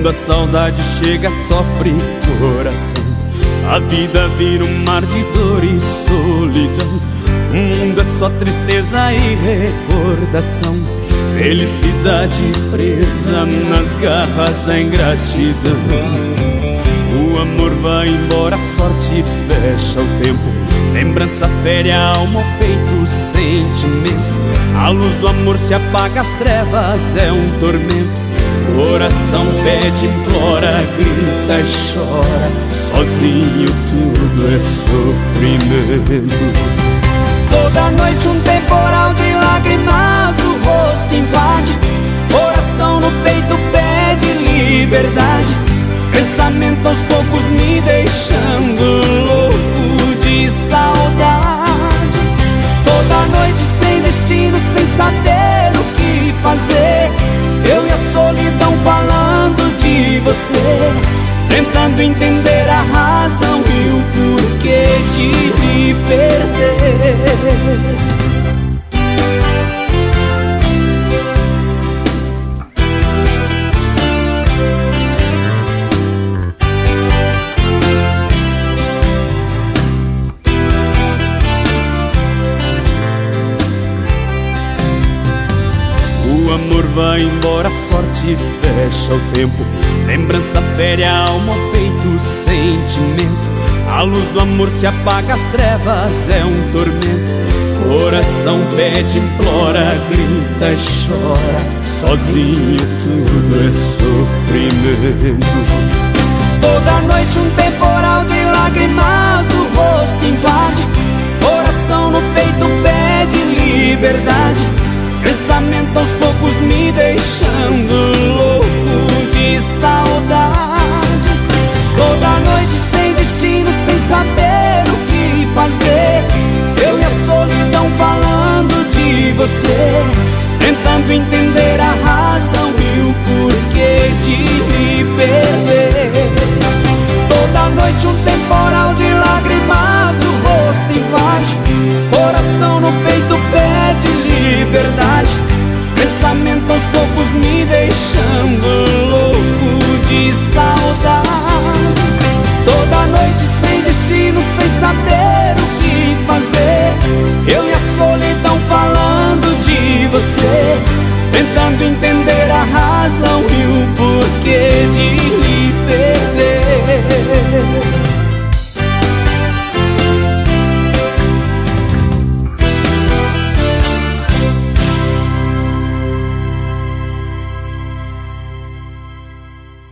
Quando a saudade chega, sofre coração. A vida vira um mar de dor e solidão. O mundo é só tristeza e recordação. Felicidade presa nas garras da ingratidão. O amor vai embora, a sorte fecha o tempo. Lembrança fere a alma, o peito, o sentimento. A luz do amor se apaga, as trevas é um tormento. Coração pede, implora, grita e chora. Sozinho tudo é sofrimento. Toda noite um temporal de lágrimas, o rosto invade. Coração no peito pede liberdade. Pensamento aos poucos me deixando louco de saudade. Toda noite sem destino, sem saber você Tentando entender vai embora, a sorte fecha o tempo. Lembrança fere a alma, peito, o sentimento. A luz do amor se apaga, as trevas é um tormento. Coração pede, implora, grita chora. Sozinho tudo é sofrimento. Toda noite um temporal de lágrimas, o rosto invade. Coração no peito pede liberdade. Pensamento aos deixando louco de saudade. Toda noite sem destino, sem saber o que fazer. Eu e a solidão falando de você Tentando entender